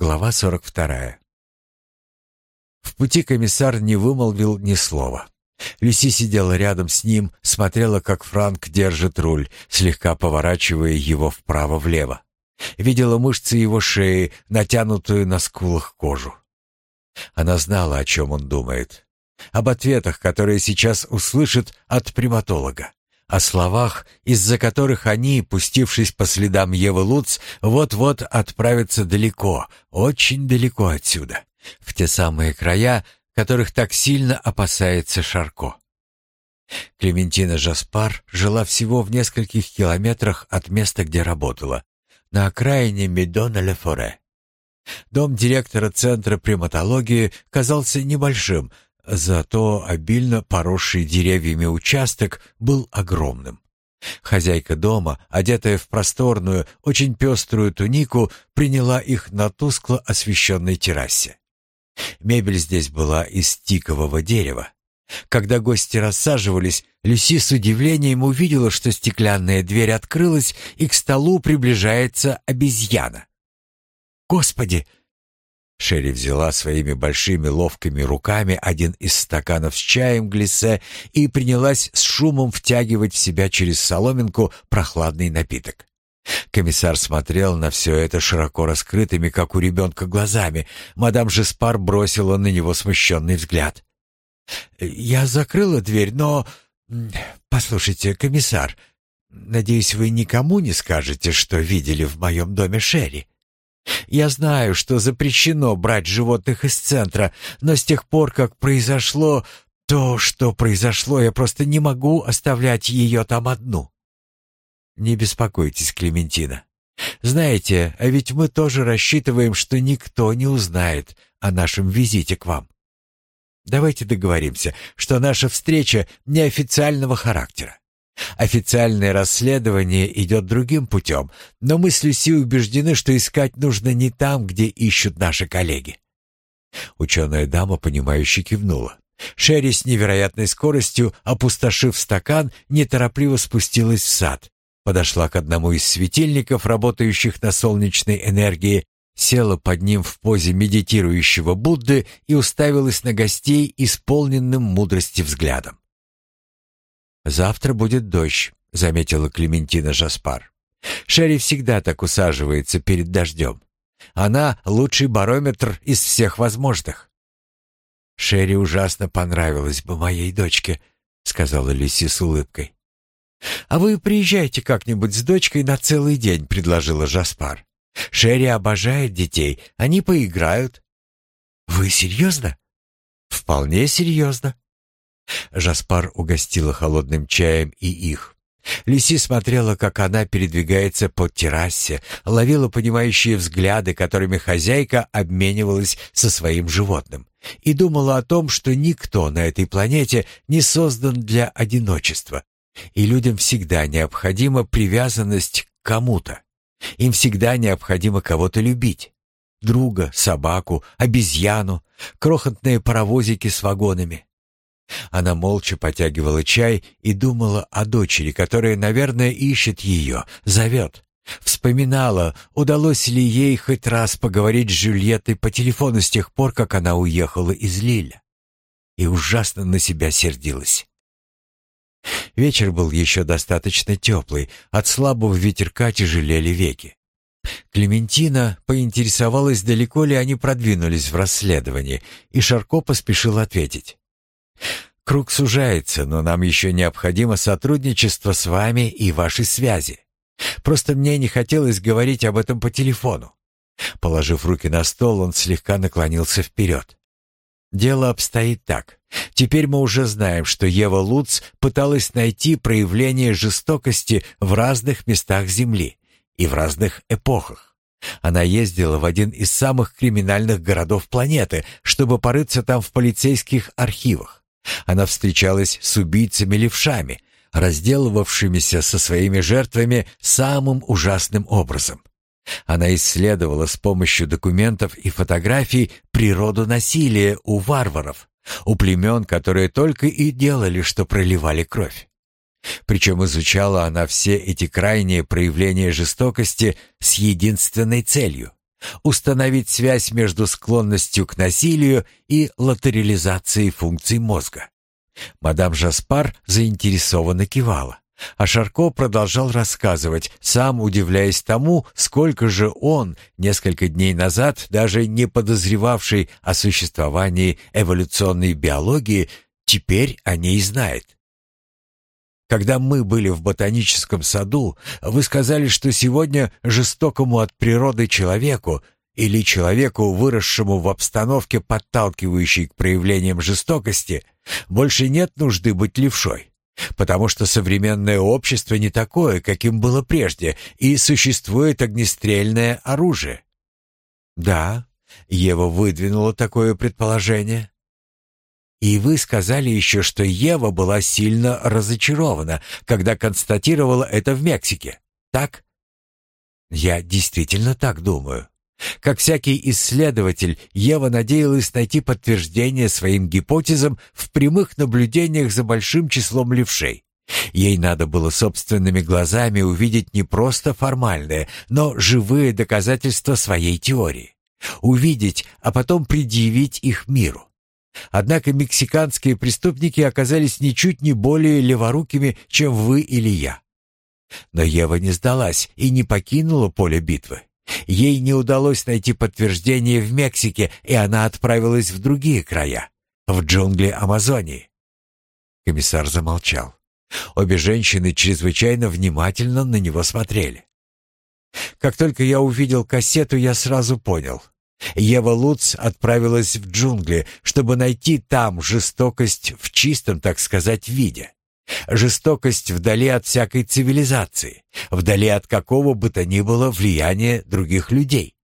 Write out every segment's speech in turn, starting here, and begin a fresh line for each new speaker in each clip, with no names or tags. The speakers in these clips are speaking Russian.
Глава 42. В пути комиссар не вымолвил ни слова. Люси сидела рядом с ним, смотрела, как Франк держит руль, слегка поворачивая его вправо-влево. Видела мышцы его шеи, натянутую на скулах кожу. Она знала, о чем он думает. Об ответах, которые сейчас услышит от приматолога. О словах, из-за которых они, пустившись по следам Евы Луц, вот-вот отправятся далеко, очень далеко отсюда, в те самые края, которых так сильно опасается Шарко. Клементина Жаспар жила всего в нескольких километрах от места, где работала, на окраине Медона-ле-Форе. Дом директора Центра приматологии казался небольшим, зато обильно поросший деревьями участок был огромным. Хозяйка дома, одетая в просторную, очень пеструю тунику, приняла их на тускло освещенной террасе. Мебель здесь была из тикового дерева. Когда гости рассаживались, Люси с удивлением увидела, что стеклянная дверь открылась, и к столу приближается обезьяна. «Господи!» Шерри взяла своими большими ловкими руками один из стаканов с чаем глиссе и принялась с шумом втягивать в себя через соломинку прохладный напиток. Комиссар смотрел на все это широко раскрытыми, как у ребенка, глазами. Мадам Жеспар бросила на него смущенный взгляд. «Я закрыла дверь, но... Послушайте, комиссар, надеюсь, вы никому не скажете, что видели в моем доме Шерри?» Я знаю, что запрещено брать животных из центра, но с тех пор, как произошло то, что произошло, я просто не могу оставлять ее там одну. Не беспокойтесь, Клементина. Знаете, а ведь мы тоже рассчитываем, что никто не узнает о нашем визите к вам. Давайте договоримся, что наша встреча неофициального характера. Официальное расследование идет другим путем, но мы с Люси убеждены, что искать нужно не там, где ищут наши коллеги. Ученая дама, понимающе кивнула. Шерри с невероятной скоростью, опустошив стакан, неторопливо спустилась в сад, подошла к одному из светильников, работающих на солнечной энергии, села под ним в позе медитирующего Будды и уставилась на гостей исполненным мудрости взглядом. «Завтра будет дождь», — заметила Клементина Жаспар. «Шерри всегда так усаживается перед дождем. Она лучший барометр из всех возможных». «Шерри ужасно понравилась бы моей дочке», — сказала Люси с улыбкой. «А вы приезжайте как-нибудь с дочкой на целый день», — предложила Жаспар. «Шерри обожает детей, они поиграют». «Вы серьезно?» «Вполне серьезно». Жаспар угостила холодным чаем и их. Лиси смотрела, как она передвигается по террасе, ловила понимающие взгляды, которыми хозяйка обменивалась со своим животным, и думала о том, что никто на этой планете не создан для одиночества, и людям всегда необходима привязанность к кому-то. Им всегда необходимо кого-то любить. Друга, собаку, обезьяну, крохотные паровозики с вагонами. Она молча потягивала чай и думала о дочери, которая, наверное, ищет ее, зовет. Вспоминала, удалось ли ей хоть раз поговорить с Жюльеттой по телефону с тех пор, как она уехала из Лиля. И ужасно на себя сердилась. Вечер был еще достаточно теплый, от слабого ветерка тяжелели веки. Клементина поинтересовалась, далеко ли они продвинулись в расследовании, и Шарко поспешил ответить. Круг сужается, но нам еще необходимо сотрудничество с вами и ваши связи. Просто мне не хотелось говорить об этом по телефону. Положив руки на стол, он слегка наклонился вперед. Дело обстоит так. Теперь мы уже знаем, что Ева Луц пыталась найти проявление жестокости в разных местах Земли и в разных эпохах. Она ездила в один из самых криминальных городов планеты, чтобы порыться там в полицейских архивах. Она встречалась с убийцами-левшами, разделывавшимися со своими жертвами самым ужасным образом. Она исследовала с помощью документов и фотографий природу насилия у варваров, у племен, которые только и делали, что проливали кровь. Причем изучала она все эти крайние проявления жестокости с единственной целью установить связь между склонностью к насилию и латерализацией функций мозга. Мадам Жаспар заинтересованно кивала, а Шарко продолжал рассказывать, сам удивляясь тому, сколько же он, несколько дней назад, даже не подозревавший о существовании эволюционной биологии, теперь о ней знает. Когда мы были в ботаническом саду, вы сказали, что сегодня жестокому от природы человеку или человеку, выросшему в обстановке, подталкивающей к проявлениям жестокости, больше нет нужды быть левшой, потому что современное общество не такое, каким было прежде, и существует огнестрельное оружие. Да, Ева выдвинула такое предположение. И вы сказали еще, что Ева была сильно разочарована, когда констатировала это в Мексике. Так? Я действительно так думаю. Как всякий исследователь, Ева надеялась найти подтверждение своим гипотезам в прямых наблюдениях за большим числом левшей. Ей надо было собственными глазами увидеть не просто формальные, но живые доказательства своей теории. Увидеть, а потом предъявить их миру. Однако мексиканские преступники оказались ничуть не более леворукими, чем вы или я. Но Ева не сдалась и не покинула поле битвы. Ей не удалось найти подтверждение в Мексике, и она отправилась в другие края, в джунгли Амазонии. Комиссар замолчал. Обе женщины чрезвычайно внимательно на него смотрели. Как только я увидел кассету, я сразу понял. Ева Луц отправилась в джунгли, чтобы найти там жестокость в чистом, так сказать, виде. Жестокость вдали от всякой цивилизации, вдали от какого бы то ни было влияния других людей.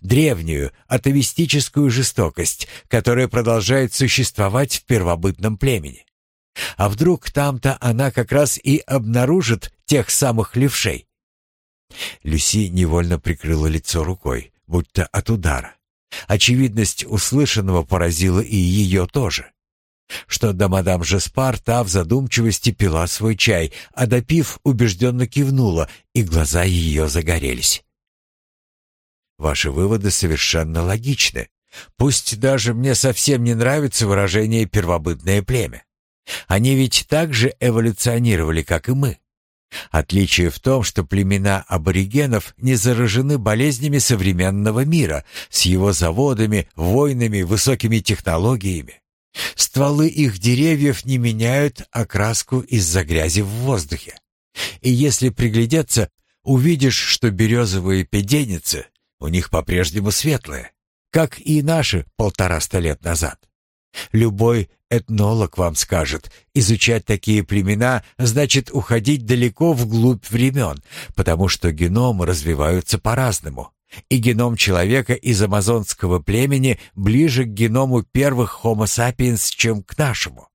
Древнюю, атовистическую жестокость, которая продолжает существовать в первобытном племени. А вдруг там-то она как раз и обнаружит тех самых левшей? Люси невольно прикрыла лицо рукой будто от удара. Очевидность услышанного поразила и ее тоже. Что до мадам Жеспар, та в задумчивости пила свой чай, а допив, убежденно кивнула, и глаза ее загорелись. Ваши выводы совершенно логичны. Пусть даже мне совсем не нравится выражение «первобытное племя». Они ведь так же эволюционировали, как и мы. Отличие в том, что племена аборигенов не заражены болезнями современного мира с его заводами, войнами, высокими технологиями. Стволы их деревьев не меняют окраску из-за грязи в воздухе. И если приглядеться, увидишь, что березовые педеницы у них по-прежнему светлые, как и наши полтораста лет назад. Любой этнолог вам скажет, изучать такие племена значит уходить далеко вглубь времен, потому что геномы развиваются по-разному. И геном человека из амазонского племени ближе к геному первых Homo sapiens, чем к нашему.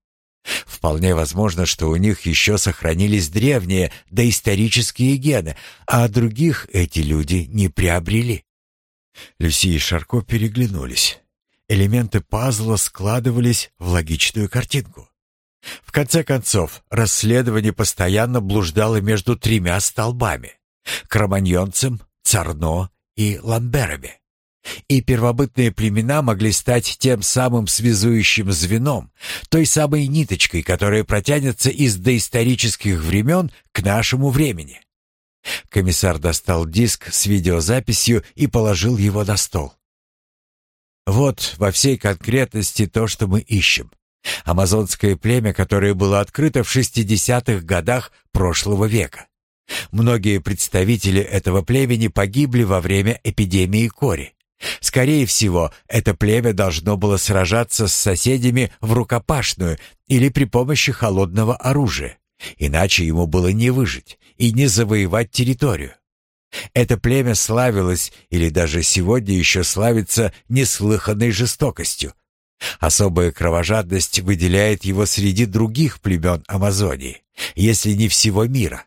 Вполне возможно, что у них еще сохранились древние доисторические гены, а других эти люди не приобрели. Люси и Шарко переглянулись. Элементы пазла складывались в логичную картинку. В конце концов, расследование постоянно блуждало между тремя столбами — кроманьонцем, Царно и Ламберами. И первобытные племена могли стать тем самым связующим звеном, той самой ниточкой, которая протянется из доисторических времен к нашему времени. Комиссар достал диск с видеозаписью и положил его на стол. Вот во всей конкретности то, что мы ищем. Амазонское племя, которое было открыто в 60-х годах прошлого века. Многие представители этого племени погибли во время эпидемии кори. Скорее всего, это племя должно было сражаться с соседями в рукопашную или при помощи холодного оружия. Иначе ему было не выжить и не завоевать территорию. Это племя славилось, или даже сегодня еще славится, неслыханной жестокостью. Особая кровожадность выделяет его среди других племен Амазонии, если не всего мира.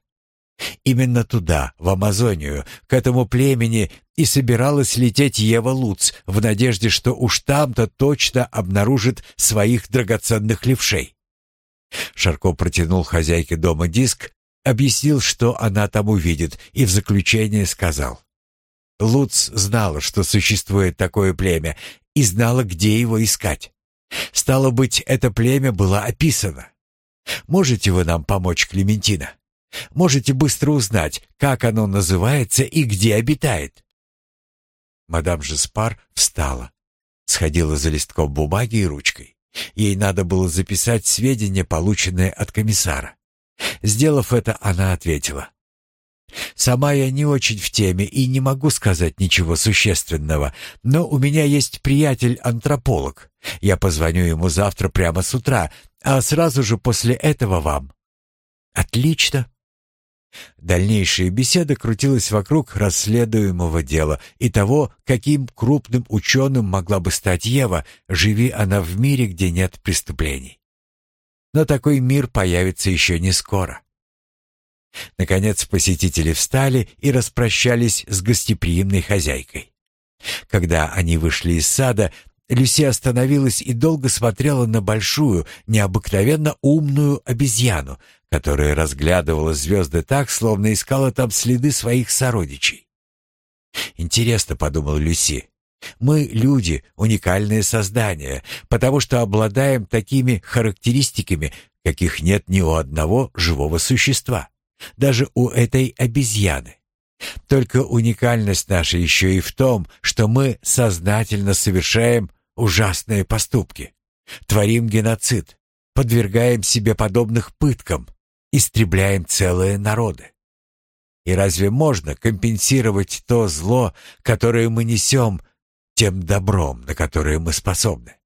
Именно туда, в Амазонию, к этому племени и собиралась лететь Ева Луц в надежде, что уж там-то точно обнаружит своих драгоценных левшей. Шарко протянул хозяйке дома диск, объяснил, что она там увидит, и в заключение сказал. Луц знала, что существует такое племя, и знала, где его искать. Стало быть, это племя было описано. Можете вы нам помочь, Клементина? Можете быстро узнать, как оно называется и где обитает?» Мадам Жеспар встала, сходила за листком бумаги и ручкой. Ей надо было записать сведения, полученные от комиссара. Сделав это, она ответила. «Сама я не очень в теме и не могу сказать ничего существенного, но у меня есть приятель-антрополог. Я позвоню ему завтра прямо с утра, а сразу же после этого вам». «Отлично», Дальнейшая беседа крутилась вокруг расследуемого дела и того, каким крупным ученым могла бы стать Ева, живи она в мире, где нет преступлений. Но такой мир появится еще не скоро. Наконец посетители встали и распрощались с гостеприимной хозяйкой. Когда они вышли из сада, Люси остановилась и долго смотрела на большую, необыкновенно умную обезьяну, которая разглядывала звезды так, словно искала там следы своих сородичей. «Интересно», — подумал Люси, — «мы, люди, уникальные создания, потому что обладаем такими характеристиками, каких нет ни у одного живого существа, даже у этой обезьяны. Только уникальность наша еще и в том, что мы сознательно совершаем ужасные поступки, творим геноцид, подвергаем себе подобных пыткам, истребляем целые народы. И разве можно компенсировать то зло, которое мы несем, тем добром, на которое мы способны?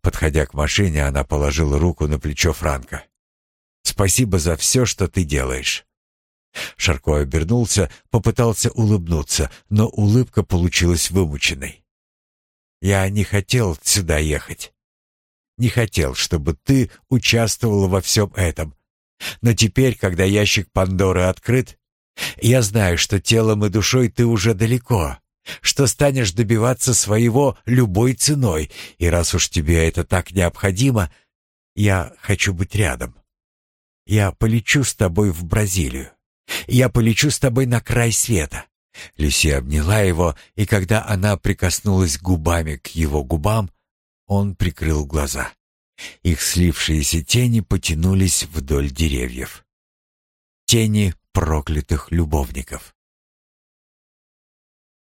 Подходя к машине, она положила руку на плечо Франка. «Спасибо за все, что ты делаешь». Шарко обернулся, попытался улыбнуться, но улыбка получилась вымученной. «Я не хотел сюда ехать. Не хотел, чтобы ты участвовала во всем этом, но теперь, когда ящик Пандоры открыт, я знаю, что телом и душой ты уже далеко, что станешь добиваться своего любой ценой, и раз уж тебе это так необходимо, я хочу быть рядом. Я полечу с тобой в Бразилию. Я полечу с тобой на край света. Люси обняла его, и когда она прикоснулась губами к его губам, он прикрыл глаза. Их слившиеся тени потянулись вдоль деревьев. Тени проклятых любовников.